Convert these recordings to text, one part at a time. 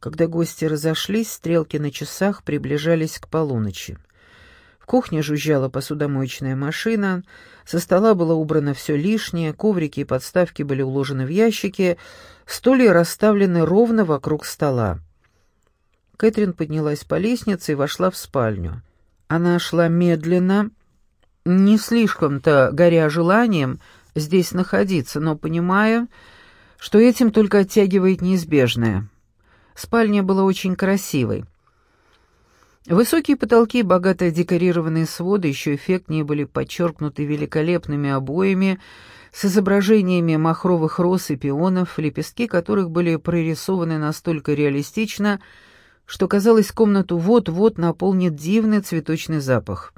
Когда гости разошлись, стрелки на часах приближались к полуночи. В кухне жужжала посудомоечная машина, со стола было убрано все лишнее, коврики и подставки были уложены в ящики, стулья расставлены ровно вокруг стола. Кэтрин поднялась по лестнице и вошла в спальню. Она шла медленно, не слишком-то горя желанием здесь находиться, но понимая, что этим только оттягивает неизбежное. Спальня была очень красивой. Высокие потолки богато декорированные своды еще эффектнее были подчеркнуты великолепными обоями с изображениями махровых роз и пионов, лепестки которых были прорисованы настолько реалистично, что, казалось, комнату вот-вот наполнит дивный цветочный запах.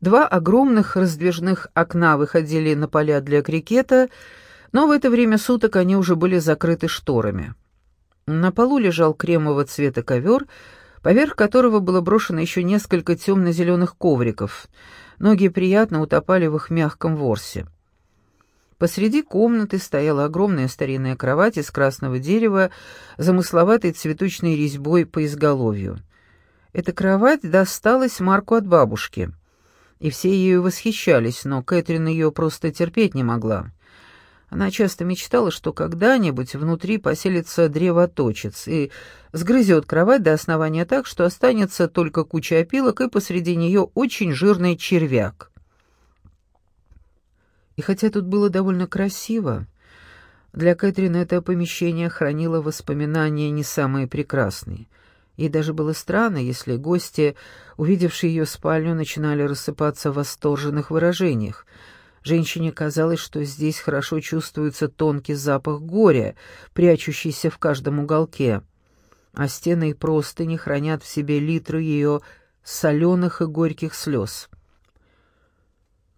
Два огромных раздвижных окна выходили на поля для крикета, но в это время суток они уже были закрыты шторами. На полу лежал кремового цвета ковер, поверх которого было брошено еще несколько темно-зеленых ковриков. Ноги приятно утопали в их мягком ворсе. Посреди комнаты стояла огромная старинная кровать из красного дерева, замысловатой цветочной резьбой по изголовью. Эта кровать досталась Марку от бабушки, и все ею восхищались, но Кэтрин ее просто терпеть не могла. Она часто мечтала, что когда-нибудь внутри поселится древоточец и сгрызет кровать до основания так, что останется только куча опилок и посреди нее очень жирный червяк. И хотя тут было довольно красиво, для Кэтрин это помещение хранило воспоминания не самые прекрасные. Ей даже было странно, если гости, увидевшие ее спальню, начинали рассыпаться в восторженных выражениях — Женщине казалось, что здесь хорошо чувствуется тонкий запах горя, прячущийся в каждом уголке, а стены и простыни хранят в себе литры ее соленых и горьких слез.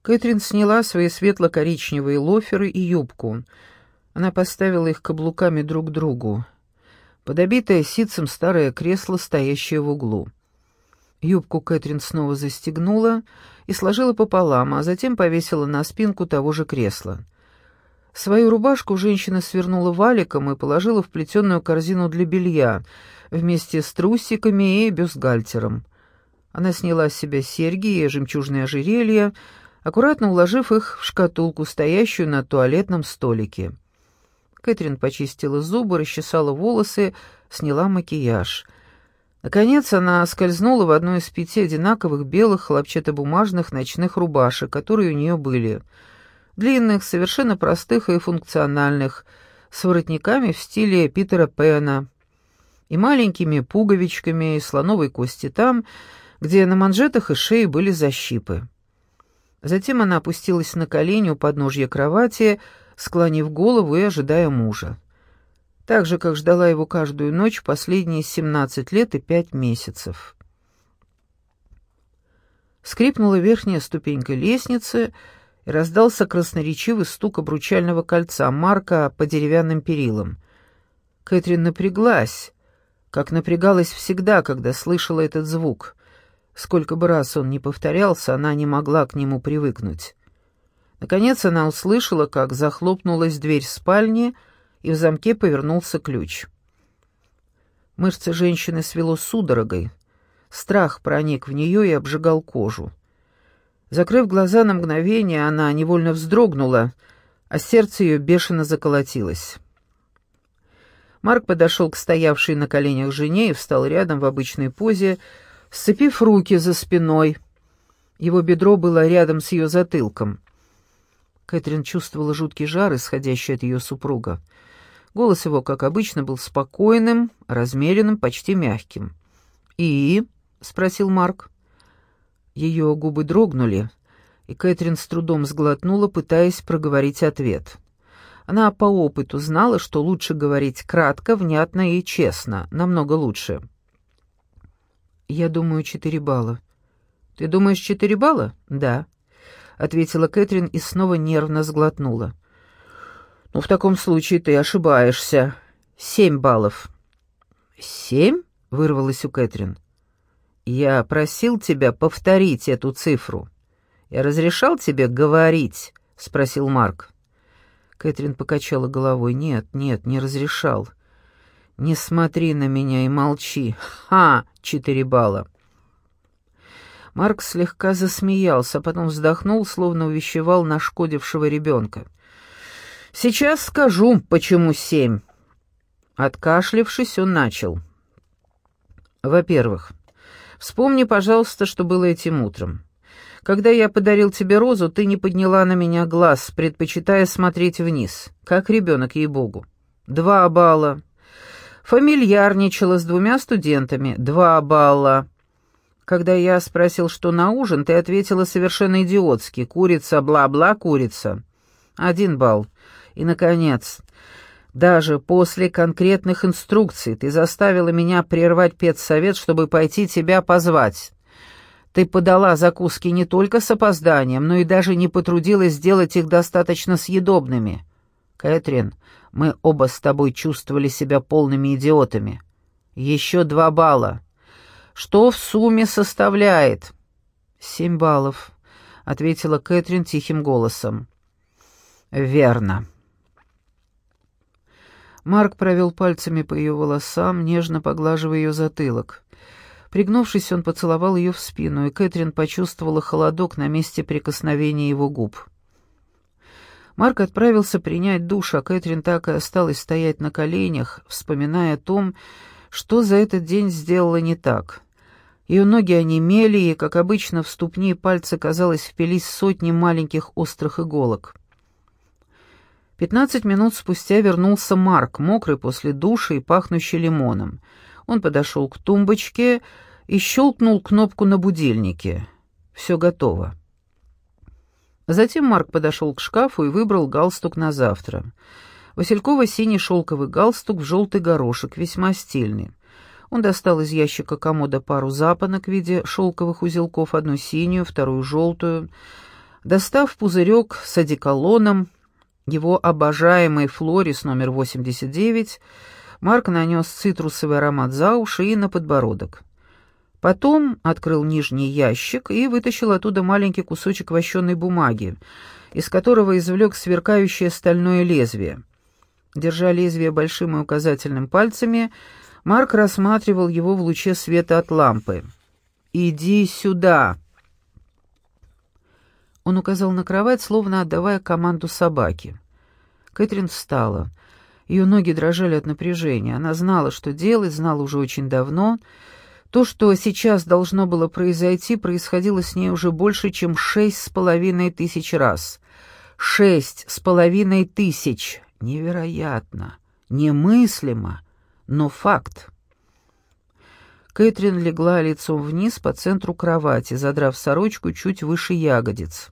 Кэтрин сняла свои светло-коричневые лоферы и юбку. Она поставила их каблуками друг к другу. Подобитое ситцем старое кресло, стоящее в углу. Юбку Кэтрин снова застегнула и сложила пополам, а затем повесила на спинку того же кресла. Свою рубашку женщина свернула валиком и положила в плетеную корзину для белья вместе с трусиками и бюстгальтером. Она сняла с себя серьги и жемчужные ожерелья, аккуратно уложив их в шкатулку, стоящую на туалетном столике. Кэтрин почистила зубы, расчесала волосы, сняла макияж — Наконец она скользнула в одну из пяти одинаковых белых хлопчатобумажных ночных рубашек, которые у нее были. Длинных, совершенно простых и функциональных, с воротниками в стиле Питера Пэна и маленькими пуговичками из слоновой кости там, где на манжетах и шее были защипы. Затем она опустилась на колени у подножья кровати, склонив голову и ожидая мужа так же, как ждала его каждую ночь последние семнадцать лет и пять месяцев. Скрипнула верхняя ступенька лестницы, и раздался красноречивый стук обручального кольца Марка по деревянным перилам. Кэтрин напряглась, как напрягалась всегда, когда слышала этот звук. Сколько бы раз он ни повторялся, она не могла к нему привыкнуть. Наконец она услышала, как захлопнулась дверь спальни, и в замке повернулся ключ. Мышцы женщины свело судорогой. Страх проник в нее и обжигал кожу. Закрыв глаза на мгновение, она невольно вздрогнула, а сердце ее бешено заколотилось. Марк подошел к стоявшей на коленях жене и встал рядом в обычной позе, сцепив руки за спиной. Его бедро было рядом с ее затылком. Кэтрин чувствовала жуткий жар, исходящий от ее супруга. Голос его, как обычно, был спокойным, размеренным, почти мягким. «И?» — спросил Марк. Ее губы дрогнули, и Кэтрин с трудом сглотнула, пытаясь проговорить ответ. Она по опыту знала, что лучше говорить кратко, внятно и честно, намного лучше. «Я думаю, четыре балла». «Ты думаешь, четыре балла?» «Да», — ответила Кэтрин и снова нервно сглотнула. «Ну, в таком случае ты ошибаешься. Семь баллов». «Семь?» — вырвалось у Кэтрин. «Я просил тебя повторить эту цифру. Я разрешал тебе говорить?» — спросил Марк. Кэтрин покачала головой. «Нет, нет, не разрешал. «Не смотри на меня и молчи. Ха! Четыре балла». Марк слегка засмеялся, а потом вздохнул, словно увещевал нашкодившего ребенка. «Сейчас скажу, почему семь». Откашлившись, он начал. «Во-первых, вспомни, пожалуйста, что было этим утром. Когда я подарил тебе розу, ты не подняла на меня глаз, предпочитая смотреть вниз, как ребенок, ей-богу. Два балла. Фамильярничала с двумя студентами. Два балла. Когда я спросил, что на ужин, ты ответила совершенно идиотски. Курица, бла-бла, курица. Один балл. И, наконец, даже после конкретных инструкций ты заставила меня прервать педсовет, чтобы пойти тебя позвать. Ты подала закуски не только с опозданием, но и даже не потрудилась сделать их достаточно съедобными. Кэтрин, мы оба с тобой чувствовали себя полными идиотами. Еще два балла. Что в сумме составляет?» «Семь баллов», — ответила Кэтрин тихим голосом. «Верно». Марк провел пальцами по ее волосам, нежно поглаживая ее затылок. Пригнувшись, он поцеловал ее в спину, и Кэтрин почувствовала холодок на месте прикосновения его губ. Марк отправился принять душ, а Кэтрин так и осталась стоять на коленях, вспоминая о том, что за этот день сделала не так. Ее ноги онемели, и, как обычно, в ступни и пальцы, казалось, впились сотни маленьких острых иголок. Пятнадцать минут спустя вернулся Марк, мокрый после душа и пахнущий лимоном. Он подошел к тумбочке и щелкнул кнопку на будильнике. Все готово. Затем Марк подошел к шкафу и выбрал галстук на завтра. Васильково-синий шелковый галстук в желтый горошек, весьма стильный. Он достал из ящика комода пару запонок в виде шелковых узелков, одну синюю, вторую желтую. Достав пузырек с одеколоном, его обожаемый Флорис номер 89, Марк нанес цитрусовый аромат за уши и на подбородок. Потом открыл нижний ящик и вытащил оттуда маленький кусочек вощеной бумаги, из которого извлек сверкающее стальное лезвие. Держа лезвие большим и указательным пальцами, Марк рассматривал его в луче света от лампы. «Иди сюда!» Он указал на кровать, словно отдавая команду собаке. Кэтрин встала. Ее ноги дрожали от напряжения. Она знала, что делать, знала уже очень давно. То, что сейчас должно было произойти, происходило с ней уже больше, чем шесть с половиной тысяч раз. Шесть с половиной тысяч! Невероятно! Немыслимо! но факт. Кэтрин легла лицом вниз по центру кровати, задрав сорочку чуть выше ягодиц.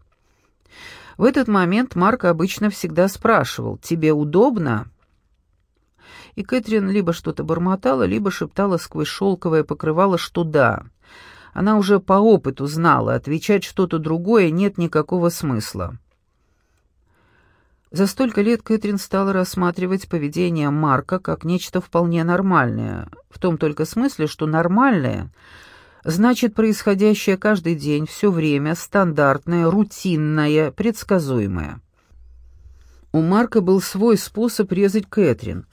В этот момент Марк обычно всегда спрашивал «Тебе удобно?» И Кэтрин либо что-то бормотала, либо шептала сквозь шелковое покрывало, что да. Она уже по опыту знала, отвечать что-то другое нет никакого смысла. За столько лет Кэтрин стала рассматривать поведение Марка как нечто вполне нормальное, в том только смысле, что нормальное значит происходящее каждый день, все время, стандартное, рутинное, предсказуемое. У Марка был свой способ резать Кэтрин.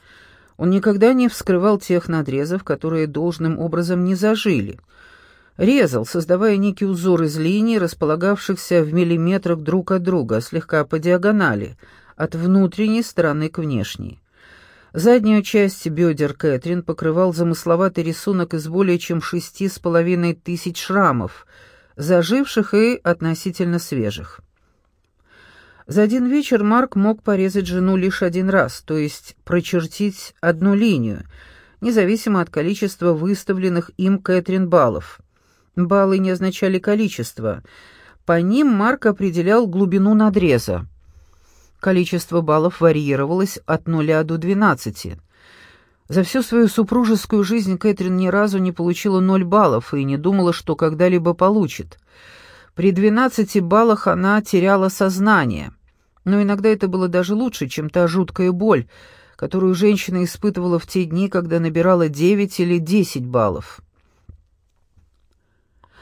Он никогда не вскрывал тех надрезов, которые должным образом не зажили. Резал, создавая некий узор из линий, располагавшихся в миллиметрах друг от друга, слегка по диагонали — от внутренней стороны к внешней. Заднюю часть бедер Кэтрин покрывал замысловатый рисунок из более чем шести с половиной тысяч шрамов, заживших и относительно свежих. За один вечер Марк мог порезать жену лишь один раз, то есть прочертить одну линию, независимо от количества выставленных им Кэтрин баллов. Баллы не означали количество. По ним Марк определял глубину надреза. Количество баллов варьировалось от 0 до 12. За всю свою супружескую жизнь Кэтрин ни разу не получила 0 баллов и не думала, что когда-либо получит. При 12 баллах она теряла сознание. Но иногда это было даже лучше, чем та жуткая боль, которую женщина испытывала в те дни, когда набирала 9 или 10 баллов.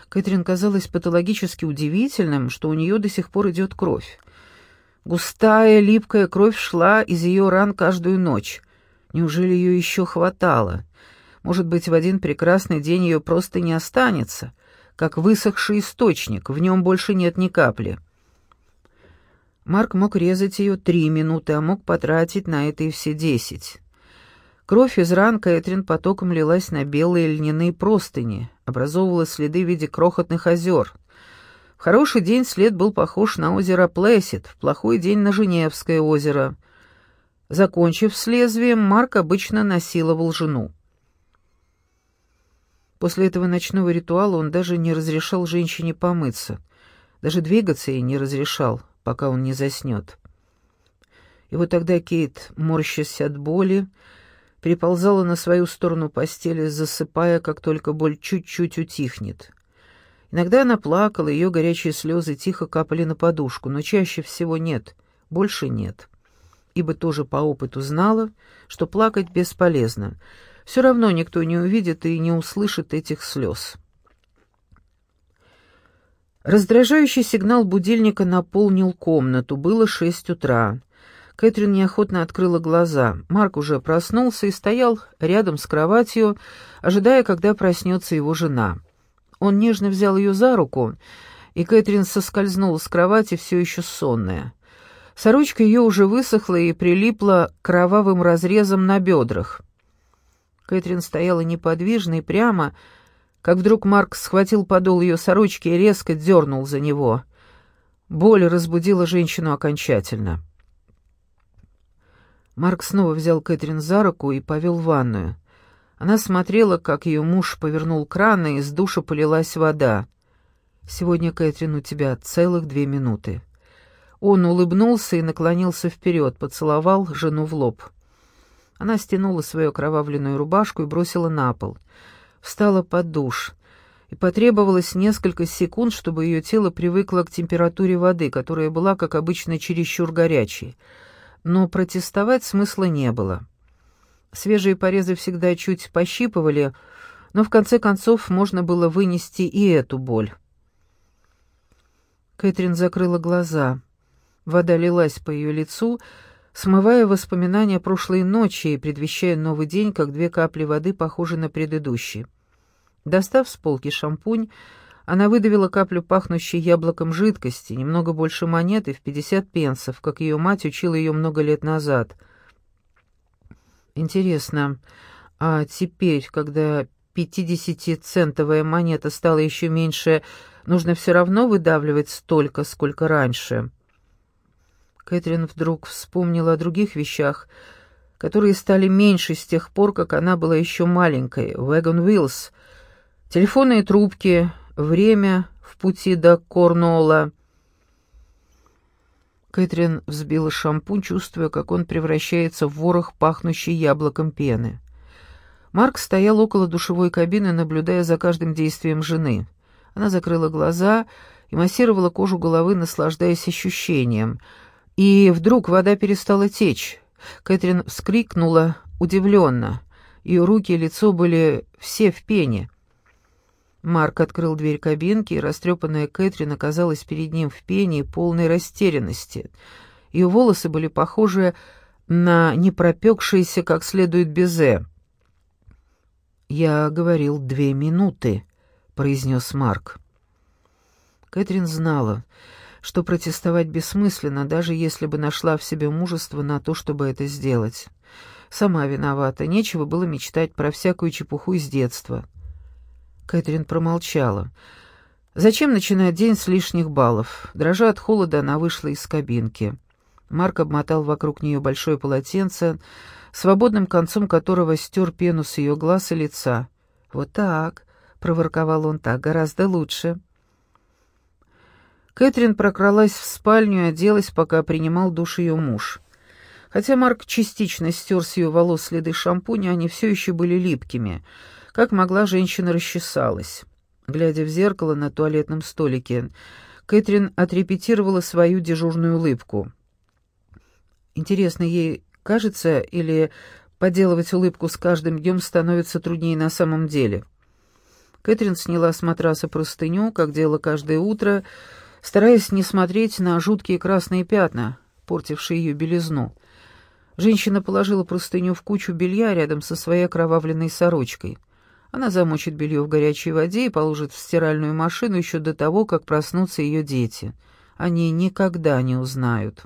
Кэтрин казалось патологически удивительным, что у нее до сих пор идет кровь. Густая, липкая кровь шла из ее ран каждую ночь. Неужели ее еще хватало? Может быть, в один прекрасный день ее просто не останется, как высохший источник, в нем больше нет ни капли. Марк мог резать ее три минуты, а мог потратить на это и все десять. Кровь из ран Кэтрин потоком лилась на белые льняные простыни, образовывала следы в виде крохотных озер. Хороший день след был похож на озеро Плесит, в плохой день на Женевское озеро. Закончив с лезвием, Марк обычно насиловал жену. После этого ночного ритуала он даже не разрешал женщине помыться. Даже двигаться ей не разрешал, пока он не заснет. И вот тогда Кейт, морщась от боли, приползала на свою сторону постели, засыпая, как только боль чуть-чуть утихнет. Иногда она плакала, ее горячие слезы тихо капали на подушку, но чаще всего нет, больше нет. Ибо тоже по опыту знала, что плакать бесполезно — все равно никто не увидит и не услышит этих слез. Раздражающий сигнал будильника наполнил комнату. Было шесть утра. Кэтрин неохотно открыла глаза. Марк уже проснулся и стоял рядом с кроватью, ожидая, когда проснется его жена. Он нежно взял ее за руку, и Кэтрин соскользнула с кровати, все еще сонная. Сорочка ее уже высохла и прилипла кровавым разрезам на бедрах. Кэтрин стояла неподвижно и прямо, как вдруг Марк схватил подол ее сорочки и резко дернул за него. Боль разбудила женщину окончательно. Марк снова взял Кэтрин за руку и повел в ванную. Она смотрела, как ее муж повернул кран, и из душа полилась вода. «Сегодня, Кэтрин, у тебя целых две минуты». Он улыбнулся и наклонился вперед, поцеловал жену в лоб. Она стянула свою окровавленную рубашку и бросила на пол. Встала под душ. И потребовалось несколько секунд, чтобы ее тело привыкло к температуре воды, которая была, как обычно, чересчур горячей. Но протестовать смысла не было. Свежие порезы всегда чуть пощипывали, но в конце концов можно было вынести и эту боль. Кэтрин закрыла глаза. Вода лилась по ее лицу, смывая воспоминания прошлой ночи и предвещая новый день, как две капли воды, похожие на предыдущий. Достав с полки шампунь, она выдавила каплю пахнущей яблоком жидкости, немного больше монеты в пятьдесят пенсов, как ее мать учила ее много лет назад. Интересно, а теперь, когда пятидесятицентовая монета стала еще меньше, нужно все равно выдавливать столько, сколько раньше?» Кэтрин вдруг вспомнила о других вещах, которые стали меньше с тех пор, как она была еще маленькой. Вэгон Уиллс, телефонные трубки, время в пути до Корнуолла. Кэтрин взбила шампунь, чувствуя, как он превращается в ворох, пахнущий яблоком пены. Марк стоял около душевой кабины, наблюдая за каждым действием жены. Она закрыла глаза и массировала кожу головы, наслаждаясь ощущением — и вдруг вода перестала течь. Кэтрин вскрикнула удивленно. Ее руки и лицо были все в пене. Марк открыл дверь кабинки, и растрепанная Кэтрин оказалась перед ним в пене и полной растерянности. Ее волосы были похожи на непропекшиеся как следует безе. «Я говорил две минуты», — произнес Марк. Кэтрин знала, что протестовать бессмысленно, даже если бы нашла в себе мужество на то, чтобы это сделать. Сама виновата, нечего было мечтать про всякую чепуху из детства. Кэтрин промолчала. Зачем начинать день с лишних баллов? Дрожа от холода, она вышла из кабинки. Марк обмотал вокруг нее большое полотенце, свободным концом которого стер пену с ее глаз и лица. «Вот так», — проворковал он, — «так гораздо лучше». Кэтрин прокралась в спальню и оделась, пока принимал душ ее муж. Хотя Марк частично стер с ее волос следы шампуня, они все еще были липкими. Как могла, женщина расчесалась. Глядя в зеркало на туалетном столике, Кэтрин отрепетировала свою дежурную улыбку. Интересно, ей кажется, или поделывать улыбку с каждым днем становится труднее на самом деле? Кэтрин сняла с матраса простыню, как делала каждое утро, стараясь не смотреть на жуткие красные пятна, портившие ее белизну. Женщина положила простыню в кучу белья рядом со своей окровавленной сорочкой. Она замочит белье в горячей воде и положит в стиральную машину еще до того, как проснутся ее дети. Они никогда не узнают.